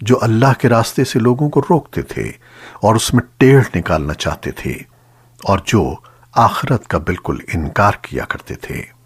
جو اللہ کے راستے سے لوگوں کو روکتے تھے اور اس میں ٹیڑھ نکالنا چاہتے تھے اور جو آخرت کا بالکل انکار کیا کرتے تھے۔